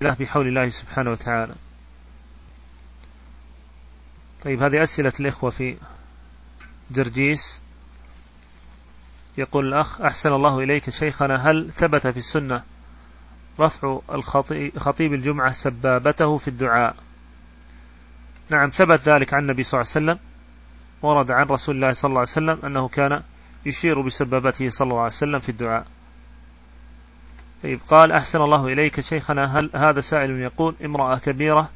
بحول الله سبحانه وتعالى. طيب هذه أسئلة الإخوة في جرجيس. يقول الأخ أحسن الله إليك شيخنا هل ثبت في السنة رفع خطيب الجمعة سبابته في الدعاء؟ نعم ثبت ذلك عن النبي صلى الله عليه وسلم ورد عن رسول الله صلى الله عليه وسلم أنه كان يشير بسبابته صلى الله عليه وسلم في الدعاء. طيب قال أحسن الله إليك شيخنا هل هذا سائل يقول امرأة كبيرة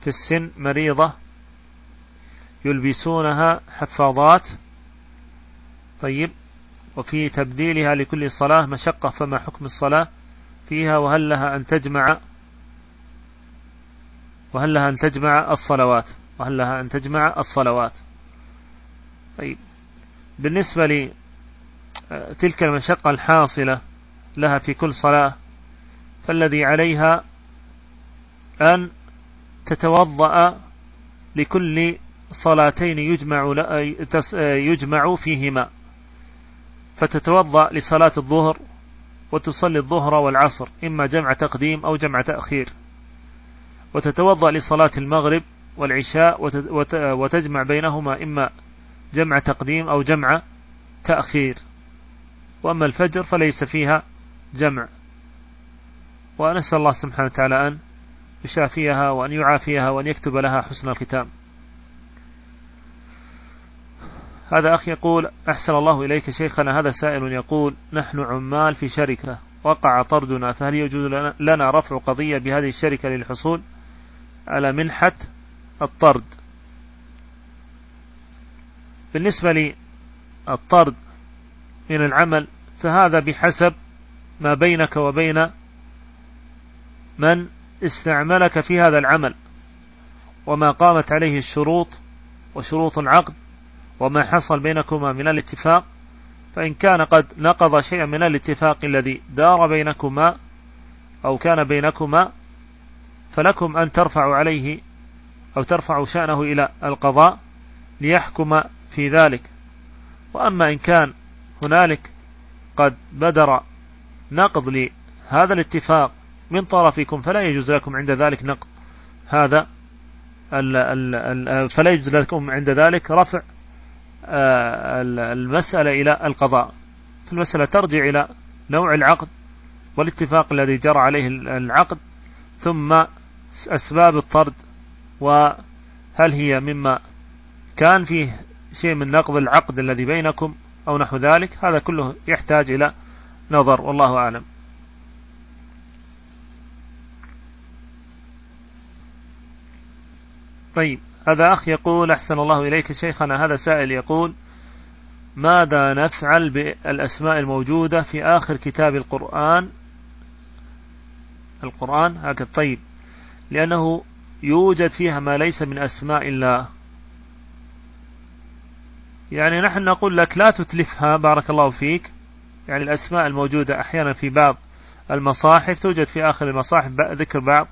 في السن مريضة يلبسونها حفاظات طيب وفي تبديلها لكل صلاة مشقة فما حكم الصلاة فيها؟ وهل لها أن تجمع وهل لها أن تجمع الصلوات؟ وهل لها أن تجمع الصلوات؟ طيب بالنسبة لي تلك المشقة الحاصلة لها في كل صلاة فالذي عليها أن تتوضأ لكل صلاتين يجمع يجمع فيهما. فتتوضأ لصلاة الظهر وتصلي الظهر والعصر إما جمع تقديم أو جمع تأخير. وتتوضأ لصلاة المغرب والعشاء وتجمع بينهما إما جمع تقديم أو جمع تأخير. وأما الفجر فليس فيها جمع. ونسأل الله سبحانه وتعالى أن يشافيها وأن يعافيها وأن يكتب لها حسن الختام. هذا أخ يقول أحسن الله إليك شيخنا. هذا سائل يقول نحن عمال في شركة وقع طردنا فهل يجوز لنا رفع قضية بهذه الشركة للحصول على منحة الطرد؟ بالنسبة للطرد من العمل فهذا بحسب ما بينك وبين من استعملك في هذا العمل وما قامت عليه الشروط وشروط العقد وما حصل بينكما من الاتفاق فإن كان قد نقض شيئا من الاتفاق الذي دار بينكما أو كان بينكما فلكم أن ترفعوا عليه أو ترفعوا شأنه إلى القضاء ليحكم في ذلك. وأما إن كان هنالك قد بدر نقض لهذا الاتفاق من طرفكم فلا يجوز لكم عند ذلك نقض. هذا فلا يجوز لكم عند ذلك رفع آه، المسألة إلى القضاء. فالمسألة ترجع إلى نوع العقد والاتفاق الذي جرى عليه العقد ثم أسباب الطرد وهل هي مما كان فيه شيء من نقض العقد الذي بينكم أو نحو ذلك هذا كله يحتاج إلى نظر والله أعلم. طيب هذا أخ يقول أحسن الله إليك شيخنا. هذا سائل يقول ماذا نفعل بالأسماء الموجودة في آخر كتاب القرآن؟ القرآن؟ هكذا. طيب لأنه يوجد فيها ما ليس من أسماء الله. يعني نحن نقول لك لا تتلفها بارك الله فيك. يعني الأسماء الموجودة أحيانا في بعض المصاحف توجد في آخر المصاحف ذكر بعض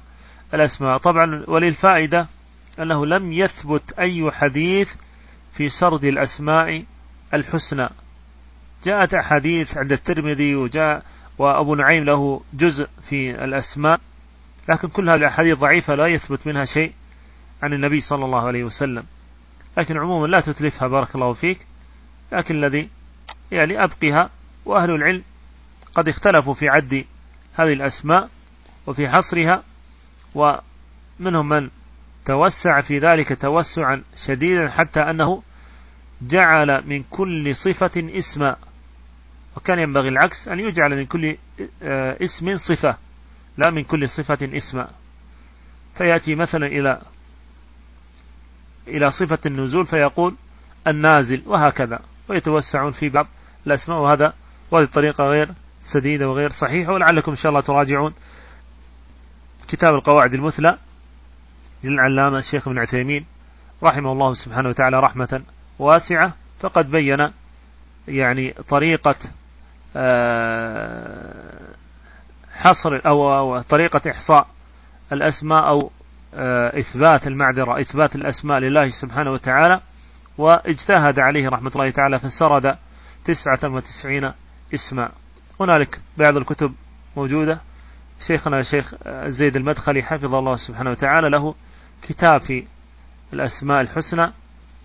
الأسماء. طبعا وللفائدة أنه لم يثبت أي حديث في سرد الأسماء الحسنى. جاءت أحاديث عند الترمذي وجاء وأبو نعيم له جزء في الأسماء لكن كل هذه الأحاديث ضعيفة لا يثبت منها شيء عن النبي صلى الله عليه وسلم. لكن عموما لا تتلفها بارك الله فيك. لكن الذي يعني أبقها وأهل العلم قد اختلفوا في عد هذه الأسماء وفي حصرها ومنهم من توسع في ذلك توسعا شديدا حتى أنه جعل من كل صفة اسما وكان ينبغي العكس أن يجعل من كل آه، اسم صفة لا من كل صفة اسما فيأتي مثلا إلى إلى صفة النزول فيقول النازل وهكذا ويتوسعون في بعض الأسماء وهذا وهذه الطريقة غير سديدة وغير صحيحة ولعلكم إن شاء الله تراجعون كتاب القواعد المثلى للعلامة الشيخ ابن عثيمين رحمه الله سبحانه وتعالى رحمة واسعة. فقد بين يعني طريقة آه، حصر أو طريقة إحصاء الأسماء أو آه، إثبات المعذرة إثبات الأسماء لله سبحانه وتعالى واجتهد عليه رحمة الله تعالى فسرد تسعة وتسعين اسما هنالك بعض الكتب موجودة. شيخنا الشيخ زيد المدخلي حفظه الله سبحانه وتعالى له كتاب في الأسماء الحسنى.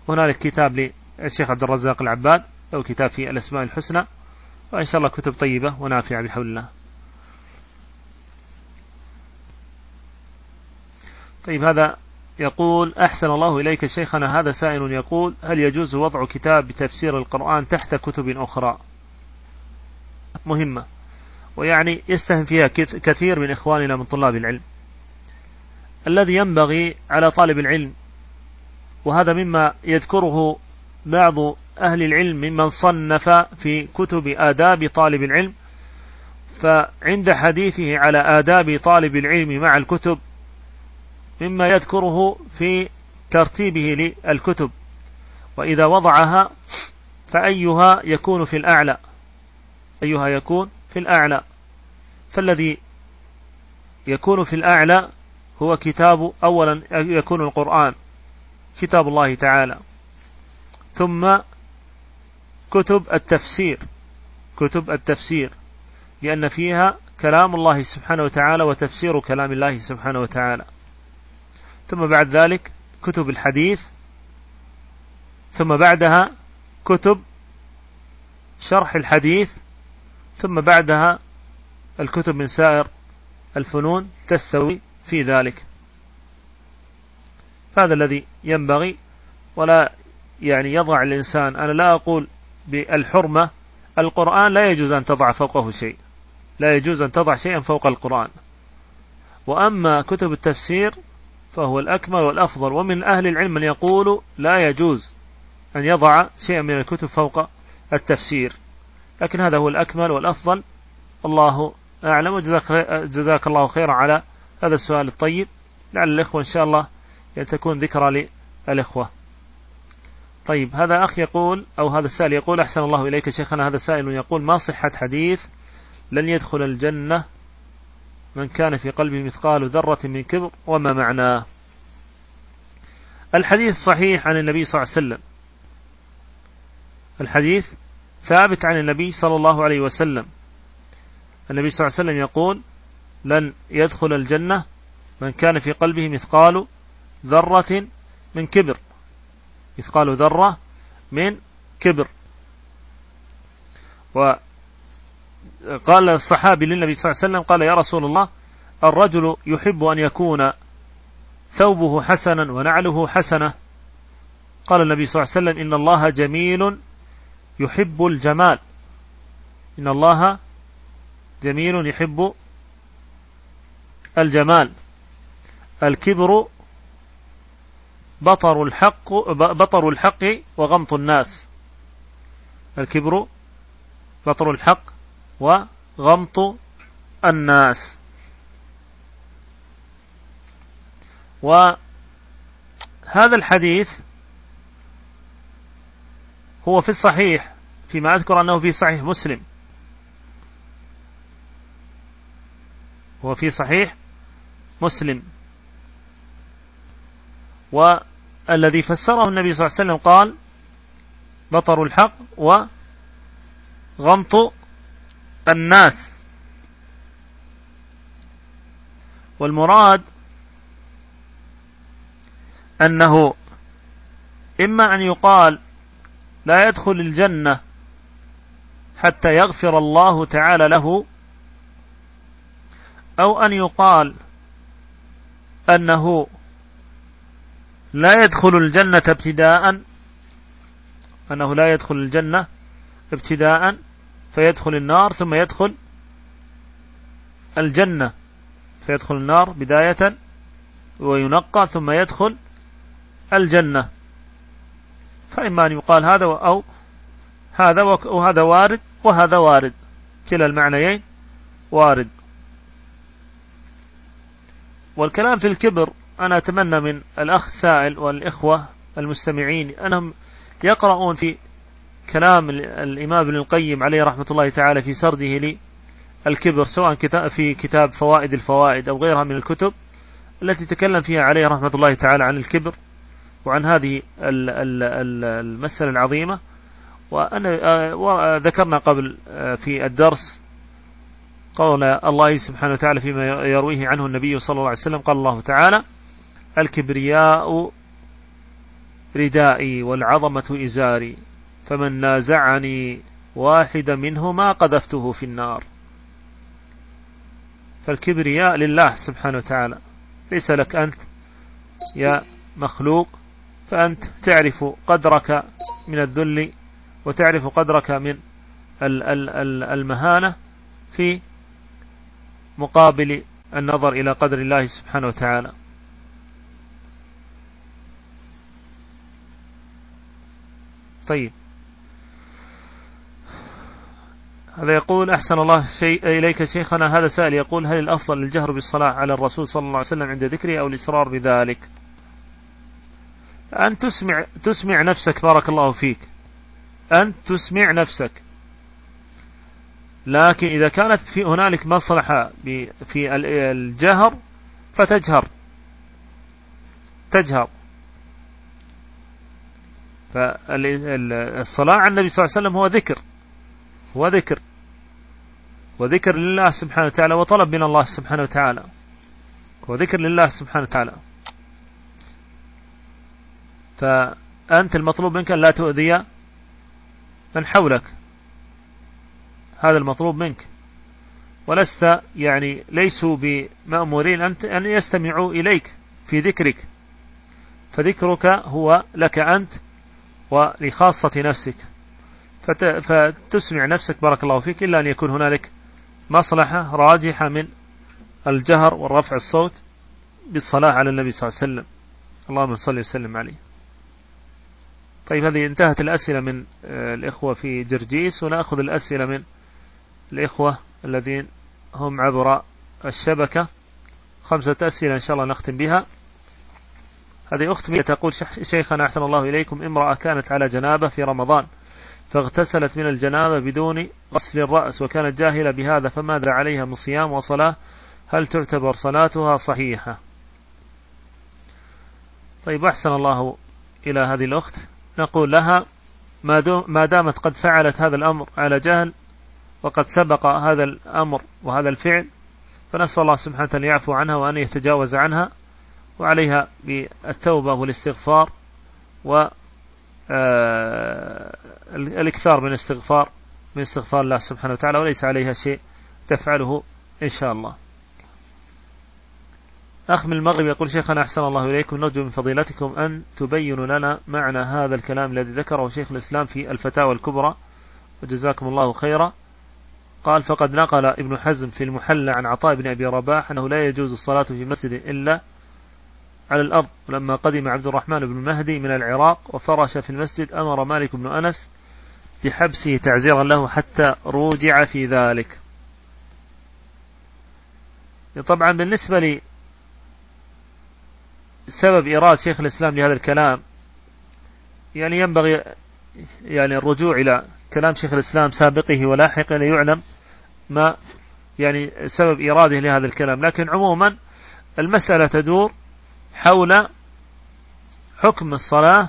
هنالك كتاب للشيخ عبد الرزاق العباد له كتاب في الأسماء الحسنى. وإن شاء الله كتب طيبة ونافعة بحول الله. طيب هذا يقول أحسن الله إليك شيخنا. هذا سائل يقول هل يجوز وضع كتاب بتفسير القرآن تحت كتب أخرى؟ مهمة. ويعني يستهم فيها كثير من إخواننا من طلاب العلم. الذي ينبغي على طالب العلم وهذا مما يذكره بعض أهل العلم ممن صنف في كتب آداب طالب العلم فعند حديثه على آداب طالب العلم مع الكتب مما يذكره في ترتيبه للكتب. وإذا وضعها فأيها يكون في الأعلى. أيها يكون في الأعلى. فالذي يكون في الأعلى هو كتاب أولا يكون القرآن كتاب الله تعالى. ثم كتب التفسير كتب التفسير لأن فيها كلام الله سبحانه وتعالى وتفسير كلام الله سبحانه وتعالى. ثم بعد ذلك كتب الحديث ثم بعدها كتب شرح الحديث ثم بعدها الكتب من سائر الفنون تستوي في ذلك. هذا الذي ينبغي ولا يعني يضع الإنسان. أنا لا أقول بالحرمة القرآن لا يجوز أن تضع فوقه شيء. لا يجوز أن تضع شيئا فوق القرآن. وأما كتب التفسير فهو الأكمل والأفضل. ومن أهل العلم من يقول لا يجوز أن يضع شيئا من الكتب فوق التفسير. لكن هذا هو الأكمل والأفضل. الله أعلم. وجزاك جزاك الله خيرا على هذا السؤال الطيب. لعل الإخوة إن شاء الله تكون ذكرى للإخوة. طيب هذا أخ يقول أو هذا السائل يقول أحسن الله إليك شيخنا. هذا سائل يقول ما صحة حديث لن يدخل الجنة من كان في قلبه مثقال ذرة من كبر وما معناه؟ الحديث صحيح عن النبي صلى الله عليه وسلم. الحديث ثابت عن النبي صلى الله عليه وسلم. النبي صلى الله عليه وسلم يقول لن يدخل الجنة من كان في قلبه مثقال ذرة من كبر. مثقال ذرة من كبر. وقال الصحابي للنبي صلى الله عليه وسلم قال يا رسول الله الرجل يحب أن يكون ثوبه حسنا ونعله حسنة. قال النبي صلى الله عليه وسلم إن الله جميل يحب الجمال. إن الله جميل يحب الجمال. الكبر بطر الحق بطر الحق وغمط الناس. الكبر بطر الحق وغمط الناس. وهذا الحديث هو في الصحيح فيما أذكر أنه في صحيح مسلم. هو في صحيح مسلم. والذي فسره النبي صلى الله عليه وسلم قال بطر الحق وغمط الناس. والمراد أنه إما أن يقال لا يدخل الجنة حتى يغفر الله تعالى له أو أن يقال أنه لا يدخل الجنة ابتداء أنه لا يدخل الجنة ابتداء فيدخل النار ثم يدخل الجنة فيدخل النار بداية وينقى ثم يدخل الجنة. فإما أن يقال هذا أو هذا وهذا وارد وهذا وارد. كلا المعنيين وارد. والكلام في الكبر أنا أتمنى من الأخ السائل والإخوة المستمعين أنهم يقرؤون في كلام الإمام ابن القيم عليه رحمة الله تعالى في سرده للكبر سواء في كتاب فوائد الفوائد أو غيرها من الكتب التي تكلم فيها عليه رحمة الله تعالى عن الكبر. وعن هذه المسألة العظيمة. وأنا وذكرنا قبل في الدرس قول الله سبحانه وتعالى فيما يرويه عنه النبي صلى الله عليه وسلم. قال الله تعالى الكبرياء ردائي والعظمة إزاري فمن نازعني واحد منهما قذفته في النار. فالكبرياء لله سبحانه وتعالى ليس لك أنت يا مخلوق. فأنت تعرف قدرك من الذل وتعرف قدرك من المهانة في مقابل النظر إلى قدر الله سبحانه وتعالى. طيب. هذا يقول أحسن الله شيء إليك شيخنا. هذا سائل يقول هل الأفضل الجهر بالصلاة على الرسول صلى الله عليه وسلم عند ذكره أو الإصرار بذلك؟ أن تسمع, تسمع نفسك بارك الله فيك. أن تسمع نفسك. لكن إذا كانت في هنالك مصلحة في الجهر فتجهر. تجهر. فالصلاة على النبي صلى الله عليه وسلم هو ذكر. هو ذكر. وذكر لله سبحانه وتعالى وطلب من الله سبحانه وتعالى. وذكر لله سبحانه وتعالى. فأنت المطلوب منك لا تؤذي من حولك. هذا المطلوب منك. ولست يعني ليسوا بمأمورين أن يستمعوا إليك في ذكرك. فذكرك هو لك أنت ولخاصة نفسك. فتسمع نفسك بارك الله فيك إلا أن يكون هنالك مصلحة راجحة من الجهر والرفع الصوت بالصلاة على النبي صلى الله عليه وسلم. اللهم صل وسلم عليه. طيب هذه انتهت الأسئلة من آه، الإخوة في جرجيس ونأخذ الأسئلة من الإخوة الذين هم عبر الشبكة. خمسة أسئلة إن شاء الله نختم بها. هذه أخت تقول شيخنا أحسن الله إليكم امرأة كانت على جنابة في رمضان فاغتسلت من الجنابة بدون غسل الرأس وكانت جاهلة بهذا فماذا عليها من صيام وصلاة؟ هل تعتبر صلاتها صحيحة؟ طيب أحسن الله إلى هذه الأخت. نقول لها ما دامت قد فعلت هذا الأمر على جهل وقد سبق هذا الأمر وهذا الفعل فنسأل الله سبحانه أن يعفو عنها وأن يتجاوز عنها وعليها بالتوبة والاستغفار و آه، الإكثار من الاستغفار من استغفار الله سبحانه وتعالى وليس عليها شيء تفعله إن شاء الله. أخ من المغرب يقول شيخنا أحسن الله إليكم نرجو من فضيلتكم أن تبينوا لنا معنى هذا الكلام الذي ذكره شيخ الإسلام في الفتاوى الكبرى وجزاكم الله خيرا. قال فقد نقل ابن حزم في المحلى عن عطاء بن أبي رباح أنه لا يجوز الصلاة في مسجد إلا على الأرض لما قدم عبد الرحمن بن مهدي من العراق وفرش في المسجد أمر مالك بن أنس بحبسه تعزيرا له حتى روجع في ذلك. طبعا بالنسبة لي سبب إيراد شيخ الإسلام لهذا الكلام يعني ينبغي يعني الرجوع إلى كلام شيخ الإسلام سابقه ولاحقه ليعلم ما يعني سبب إيراده لهذا الكلام. لكن عموما المسألة تدور حول حكم الصلاة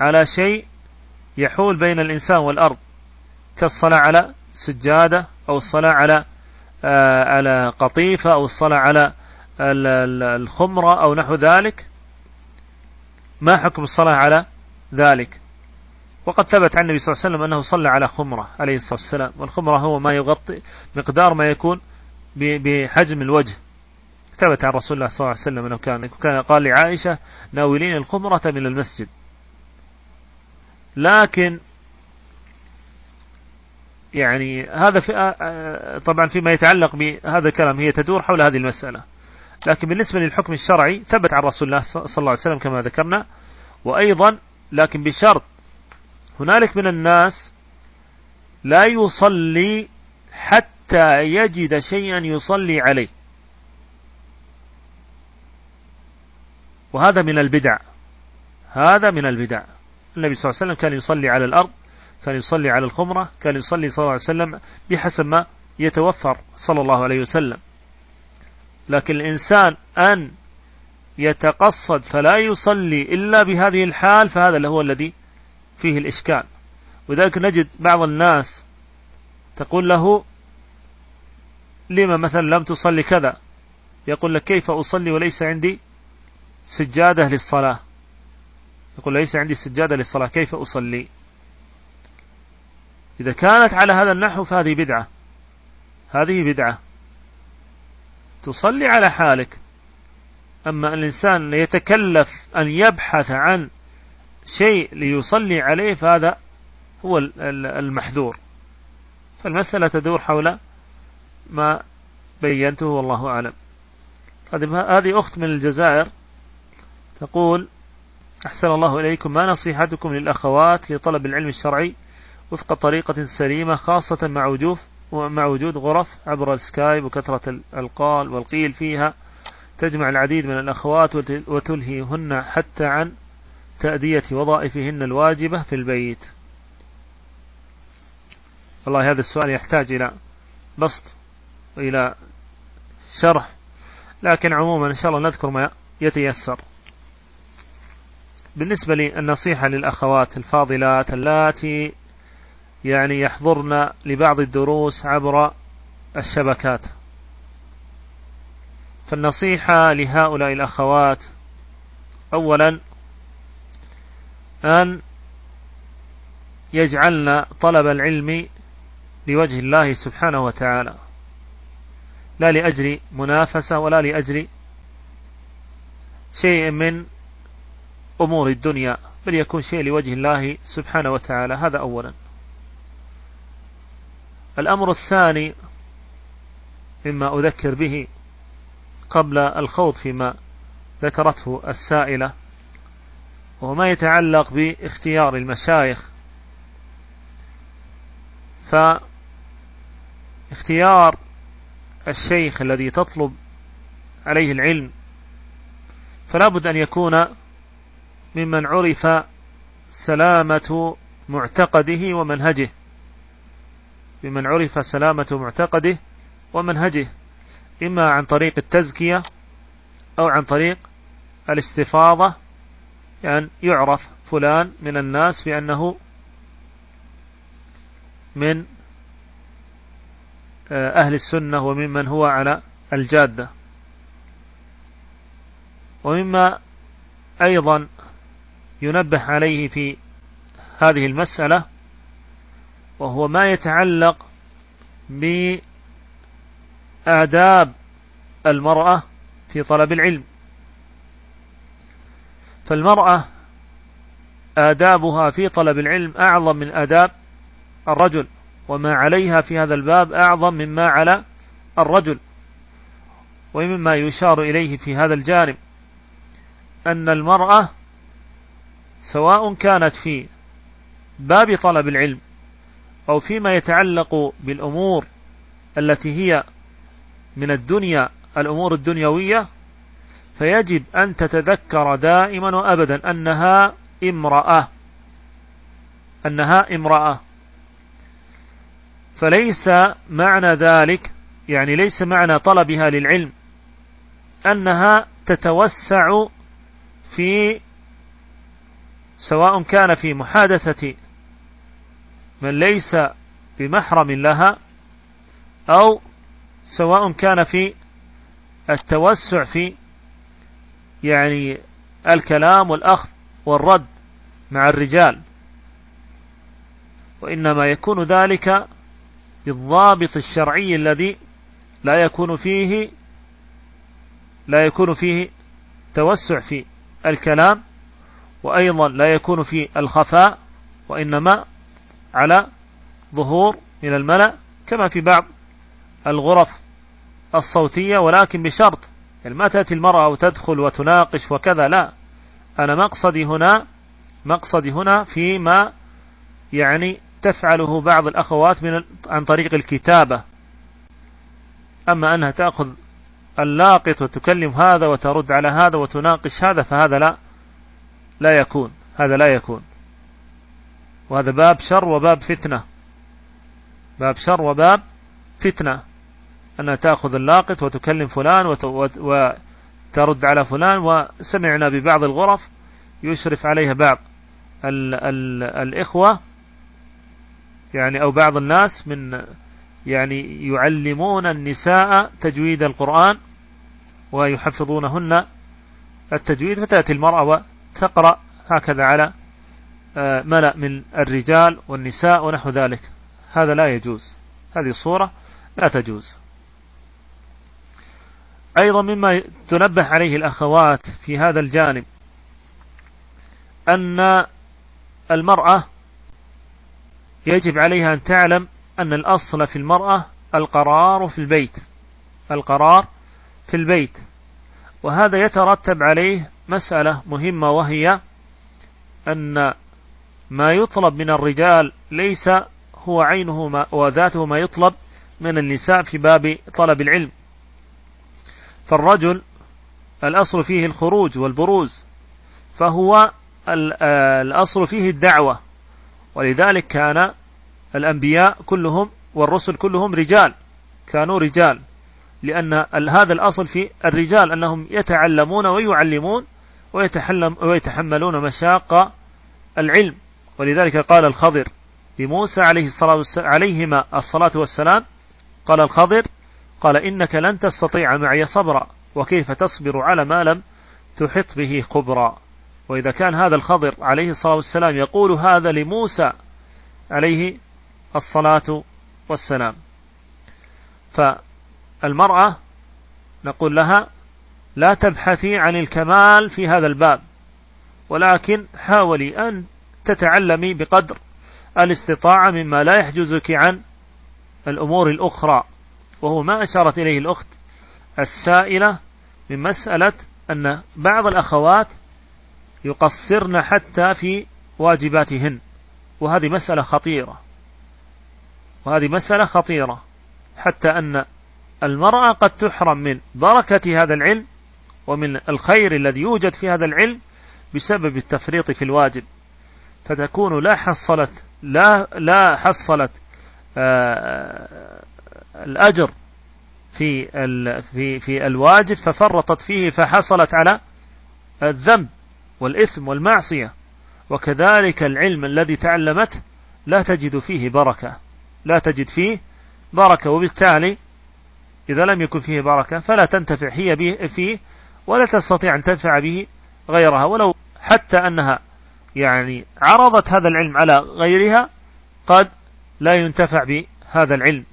على شيء يحول بين الإنسان والأرض كالصلاة على سجادة أو الصلاة على آه، على قطيفة أو الصلاة على الخمرة أو نحو ذلك ما حكم الصلاة على ذلك؟ وقد ثبت عن النبي صلى الله عليه وسلم أنه صلى على خمرة عليه الصلاة والسلام والخمرة هو ما يغطي مقدار ما يكون بحجم الوجه. ثبت عن رسول الله صلى الله عليه وسلم أنه كان, كان قال لعائشة ناولين الخمرة من المسجد. لكن يعني هذا في طبعا فيما يتعلق بهذا الكلام هي تدور حول هذه المسألة. لكن بالنسبة للحكم الشرعي ثبت عن رسول الله صلى الله عليه وسلم كما ذكرنا. وأيضا لكن بشرط هنالك من الناس لا يصلي حتى يجد شيئا يصلي عليه. وهذا من البدع. هذا من البدع. النبي صلى الله عليه وسلم كان يصلي على الأرض كان يصلي على الخمرة كان يصلي صلى الله عليه وسلم بحسب ما يتوفر صلى الله عليه وسلم. لكن الإنسان أن يتقصد فلا يصلي إلا بهذه الحال فهذا هو الذي فيه الإشكال. وذلك نجد بعض الناس تقول له لما مثلا لم تصلي كذا؟ يقول لك كيف أصلي وليس عندي سجادة للصلاة؟ يقول ليس عندي سجادة للصلاة كيف أصلي؟ إذا كانت على هذا النحو فهذه بدعة. هذه بدعة. تصلي على حالك. أما الإنسان يتكلف أن يبحث عن شيء ليصلي عليه فهذا هو المحذور. فالمسألة تدور حول ما بينته والله أعلم. هذه أخت من الجزائر تقول أحسن الله إليكم ما نصيحتكم للأخوات لطلب العلم الشرعي وفق طريقة سليمة خاصة مع وجود مع وجود غرف عبر السكايب وكثرة القال والقيل فيها تجمع العديد من الأخوات وتلهيهن حتى عن تأدية وظائفهن الواجبة في البيت. والله هذا السؤال يحتاج إلى بسط وإلى شرح لكن عموما إن شاء الله نذكر ما يتيسر. بالنسبة للنصيحة للأخوات الفاضلات اللاتي يعني يحضرن لبعض الدروس عبر الشبكات. فالنصيحة لهؤلاء الأخوات أولا أن يجعلن طلب العلم لوجه الله سبحانه وتعالى لا لأجل منافسة ولا لأجل شيء من أمور الدنيا بل يكون شيء لوجه الله سبحانه وتعالى. هذا أولا. الأمر الثاني مما أذكر به قبل الخوض فيما ذكرته السائلة وهو ما يتعلق باختيار المشايخ. فاختيار الشيخ الذي تطلب عليه العلم فلا بد أن يكون ممن عرف سلامة معتقده ومنهجه. ممن عرف سلامة معتقده ومنهجه إما عن طريق التزكية أو عن طريق الاستفاضة يعني يعرف فلان من الناس بأنه من آه، أهل السنة وممن هو على الجادة. ومما أيضا ينبه عليه في هذه المسألة وهو ما يتعلق بآداب المرأة في طلب العلم. فالمرأة آدابها في طلب العلم أعظم من آداب الرجل وما عليها في هذا الباب أعظم مما على الرجل ومما يشار إليه في هذا الجانب أن المرأة سواء كانت في باب طلب العلم أو فيما يتعلق بالأمور التي هي من الدنيا الأمور الدنيوية فيجب أن تتذكر دائما وأبدا أنها امرأة. أنها امرأة. فليس معنى ذلك يعني ليس معنى طلبها للعلم أنها تتوسع في سواء كان في محادثة من ليس بمحرم لها أو سواء كان في التوسع في يعني الكلام والأخذ والرد مع الرجال وإنما يكون ذلك بالضابط الشرعي الذي لا يكون فيه لا يكون فيه توسع في الكلام وأيضا لا يكون فيه الخفاء وإنما على ظهور من الملأ كما في بعض الغرف الصوتية ولكن بشرط يعني ما تأتي المرأة وتدخل وتناقش وكذا لا. أنا مقصدي هنا مقصدي هنا فيما يعني تفعله بعض الأخوات من عن طريق الكتابة. أما أنها تأخذ اللاقط وتكلم هذا وترد على هذا وتناقش هذا فهذا لا لا يكون هذا لا يكون. وهذا باب شر وباب فتنة. باب شر وباب فتنة. أنها تأخذ اللاقط وتكلم فلان وترد على فلان وسمعنا ببعض الغرف يشرف عليها بعض ال ال الإخوة يعني أو بعض الناس من يعني يعلمون النساء تجويد القرآن ويحفظونهن التجويد فتأتي المرأة وتقرأ هكذا على ملأ من الرجال والنساء ونحو ذلك. هذا لا يجوز. هذه الصورة لا تجوز. أيضا مما تنبه عليه الأخوات في هذا الجانب أن المرأة يجب عليها أن تعلم أن الأصل في المرأة القرار في البيت. القرار في البيت. وهذا يترتب عليه مسألة مهمة وهي أن ما يطلب من الرجال ليس هو عينه ما وذاته ما يطلب من النساء في باب طلب العلم. فالرجل الأصل فيه الخروج والبروز فهو الأصل فيه الدعوة. ولذلك كان الأنبياء كلهم والرسل كلهم رجال كانوا رجال لأن هذا الأصل في الرجال أنهم يتعلمون ويعلمون ويتحملون مشاق العلم. ولذلك قال الخضر لموسى عليه الصلاة والسلام عليهما الصلاة والسلام قال الخضر قال إنك لن تستطيع معي صبرا وكيف تصبر على ما لم تحط به خبرا. وإذا كان هذا الخضر عليه الصلاة والسلام يقول هذا لموسى عليه الصلاة والسلام. فالمرأة نقول لها لا تبحثي عن الكمال في هذا الباب ولكن حاولي أن تتعلمي بقدر الاستطاعة مما لا يحجزك عن الأمور الأخرى. وهو ما أشارت إليه الأخت السائلة من مسألة أن بعض الأخوات يقصرن حتى في واجباتهن. وهذه مسألة خطيرة. وهذه مسألة خطيرة. حتى أن المرأة قد تحرم من بركة هذا العلم ومن الخير الذي يوجد في هذا العلم بسبب التفريط في الواجب. فتكون لا حصلت لا لا حصلت آه، الأجر في في في الواجب ففرطت فيه فحصلت على الذنب والإثم والمعصية. وكذلك العلم الذي تعلمته لا تجد فيه بركة لا تجد فيه بركة. وبالتالي إذا لم يكن فيه بركة فلا تنتفع هي به فيه ولا تستطيع أن تنفع به غيرها. ولو حتى أنها يعني عرضت هذا العلم على غيرها قد لا ينتفع بهذا العلم.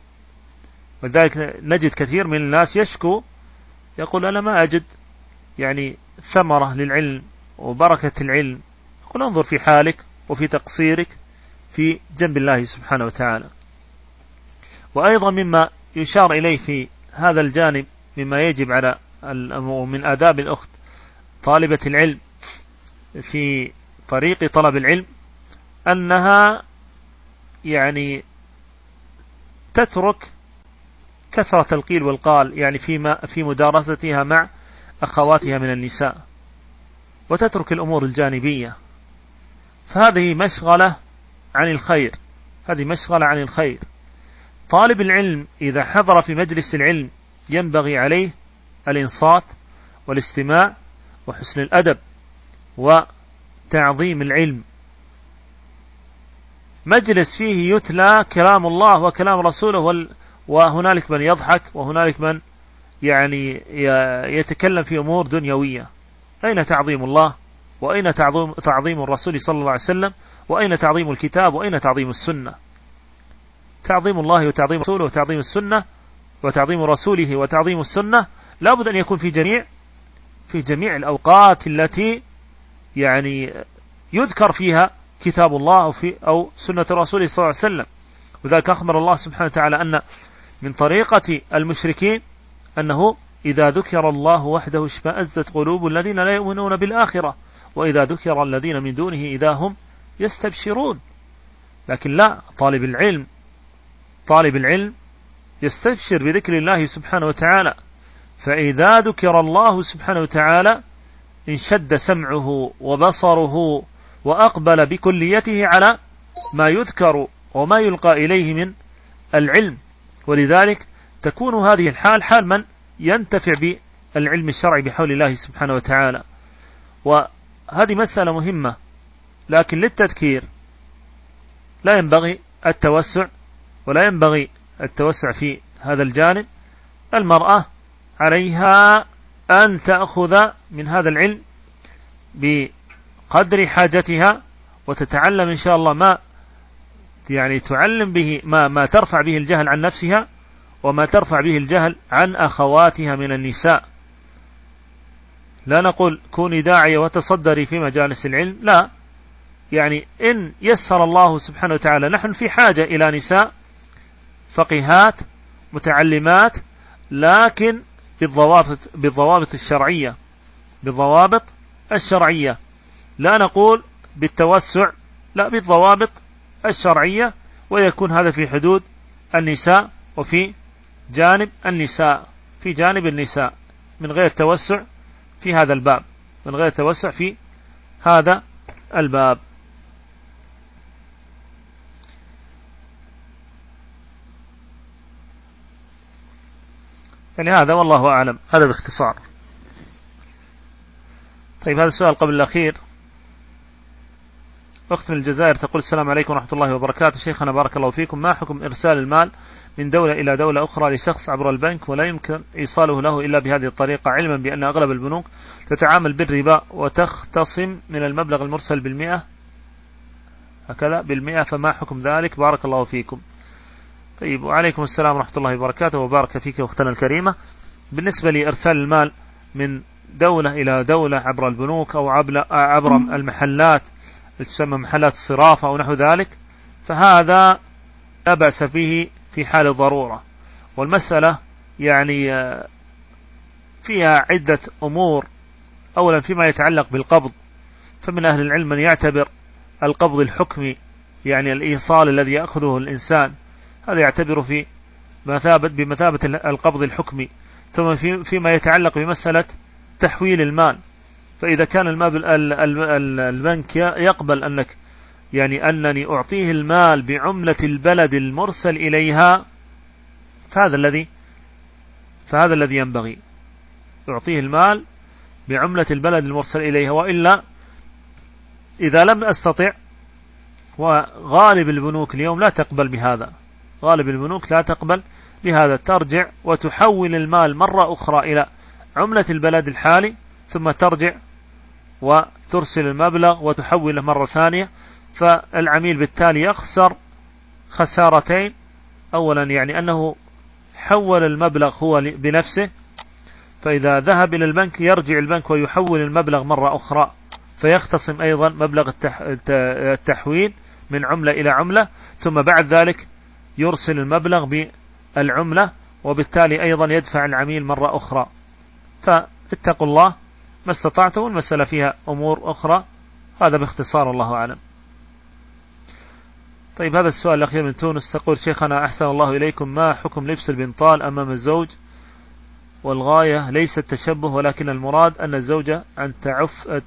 ولذلك نجد كثير من الناس يشكو يقول أنا ما أجد يعني ثمرة للعلم وبركة العلم. يقول انظر في حالك وفي تقصيرك في جنب الله سبحانه وتعالى. وأيضا مما يشار إليه في هذا الجانب مما يجب على من آداب الأخت طالبة العلم في طريق طلب العلم أنها يعني تترك كثرة القيل والقال يعني فيما في مدارستها مع أخواتها من النساء وتترك الأمور الجانبية. فهذه مشغلة عن الخير هذه مشغلة عن الخير. طالب العلم إذا حضر في مجلس العلم ينبغي عليه الإنصات والاستماع وحسن الأدب وتعظيم العلم. مجلس فيه يتلى كلام الله وكلام رسوله وهنالك من يضحك وهنالك من يعني يتكلم في أمور دنيوية. أين تعظيم الله؟ وأين تعظيم, تعظيم الرسول صلى الله عليه وسلم؟ وأين تعظيم الكتاب؟ وأين تعظيم السنة؟ تعظيم الله وتعظيم رسوله وتعظيم السنة وتعظيم رسوله وتعظيم السنة. لابد أن يكون في جميع في جميع الأوقات التي يعني يذكر فيها كتاب الله أو, في أو سنة رسوله صلى الله عليه وسلم. وذلك أخبر الله سبحانه وتعالى أن من طريقة المشركين أنه إذا ذكر الله وحده اشمأزت قلوب الذين لا يؤمنون بالآخرة وإذا ذكر الذين من دونه إذا هم يستبشرون. لكن لا طالب العلم طالب العلم يستبشر بذكر الله سبحانه وتعالى. فإذا ذكر الله سبحانه وتعالى انشد سمعه وبصره وأقبل بكليته على ما يذكر وما يلقى إليه من العلم. ولذلك تكون هذه الحال حال من ينتفع بالعلم الشرعي بحول الله سبحانه وتعالى. وهذه مسألة مهمة لكن للتذكير لا ينبغي التوسع ولا ينبغي التوسع في هذا الجانب. المرأة عليها أن تأخذ من هذا العلم بقدر حاجتها وتتعلم إن شاء الله ما يعني تعلم به ما ما ترفع به الجهل عن نفسها وما ترفع به الجهل عن أخواتها من النساء. لا نقول كوني داعية وتصدري في مجالس العلم لا. يعني إن يسر الله سبحانه وتعالى نحن في حاجة إلى نساء فقيهات متعلمات لكن بالضوابط, بالضوابط الشرعية. بالضوابط الشرعية. لا نقول بالتوسع لا بالضوابط الشرعية ويكون هذا في حدود النساء وفي جانب النساء في جانب النساء من غير توسع في هذا الباب من غير توسع في هذا الباب. يعني هذا والله أعلم. هذا باختصار. طيب هذا السؤال قبل الأخير. أخت من الجزائر تقول السلام عليكم ورحمة الله وبركاته. شيخنا بارك الله فيكم. ما حكم إرسال المال من دولة إلى دولة أخرى لشخص عبر البنك ولا يمكن إيصاله له إلا بهذه الطريقة؟ علما بأن أغلب البنوك تتعامل بالربا وتختصم من المبلغ المرسل بالمئة. هكذا بالمئة فما حكم ذلك؟ بارك الله فيكم. طيب وعليكم السلام ورحمة الله وبركاته وبارك فيك أختنا الكريمة. بالنسبة لإرسال المال من دولة إلى دولة عبر البنوك أو عبر المحلات تسمى محلات الصرافة أو نحو ذلك فهذا لا بأس فيه في حال الضرورة. والمسألة يعني آه، فيها عدة أمور. أولا فيما يتعلق بالقبض فمن أهل العلم من يعتبر القبض الحكمي يعني الإيصال الذي يأخذه الإنسان. هذا يعتبر في مثابة بمثابة القبض الحكمي ثم في فيما يتعلق بمسألة تحويل المال. فإذا كان المال البنك يقبل أنك يعني أنني أعطيه المال بعملة البلد المرسل إليها فهذا الذي فهذا الذي ينبغي. يعطيه المال بعملة البلد المرسل إليها وإلا إذا لم أستطع وغالب البنوك اليوم لا تقبل بهذا. غالب البنوك لا تقبل بهذا ترجع وتحول المال مرة أخرى إلى عملة البلد الحالي ثم ترجع وترسل المبلغ وتحوله مرة ثانية. فالعميل بالتالي يخسر خسارتين. أولا يعني أنه حول المبلغ هو بنفسه فإذا ذهب إلى البنك يرجع البنك ويحول المبلغ مرة أخرى. فيختصم أيضا مبلغ التحويل من عملة إلى عملة ثم بعد ذلك يرسل المبلغ بالعملة وبالتالي أيضا يدفع العميل مرة أخرى. فاتقوا الله ما استطعتم المسألة فيها أمور أخرى. هذا باختصار الله أعلم. طيب هذا السؤال الأخير من تونس. تقول شيخنا أحسن الله إليكم ما حكم لبس البنطال أمام الزوج؟ والغاية ليس التشبه ولكن المراد أن الزوجة أن تعف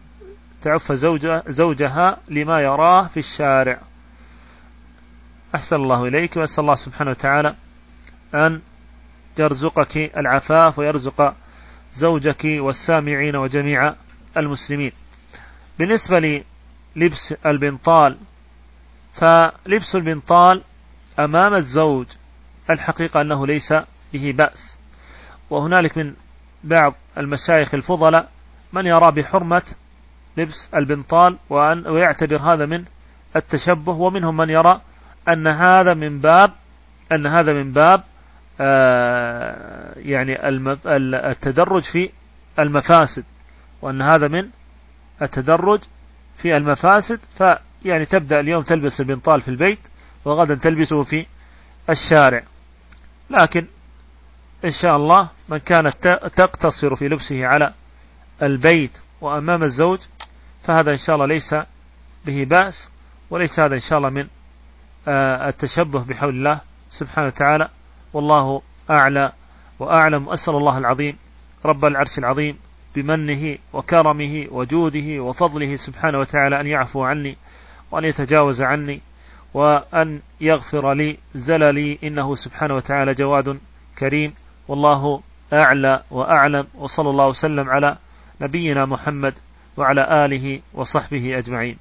تعف زوجة زوجها لما يراه في الشارع. أحسن الله إليك وأسأل الله سبحانه وتعالى أن يرزقك العفاف ويرزق زوجك والسامعين وجميع المسلمين. بالنسبة للبس البنطال فلبس البنطال أمام الزوج الحقيقة أنه ليس به بأس. وهنالك من بعض المشايخ الفضلاء من يرى بحرمة لبس البنطال وأن ويعتبر هذا من التشبه ومنهم من يرى أن هذا من باب أن هذا من باب آه، يعني التدرج في المفاسد وأن هذا من التدرج في المفاسد. فيعني تبدأ اليوم تلبس البنطال في البيت وغدا تلبسه في الشارع. لكن إن شاء الله من كانت تقتصر في لبسه على البيت وأمام الزوج فهذا إن شاء الله ليس به بأس وليس هذا إن شاء الله من التشبه بحول الله سبحانه وتعالى. والله أعلى وأعلم أسأل الله العظيم رب العرش العظيم بمنه وكرمه وجوده وفضله سبحانه وتعالى أن يعفو عني وأن يتجاوز عني وأن يغفر لي زللي إنه سبحانه وتعالى جواد كريم. والله أعلى وأعلم وصلى الله وسلم على نبينا محمد وعلى آله وصحبه أجمعين.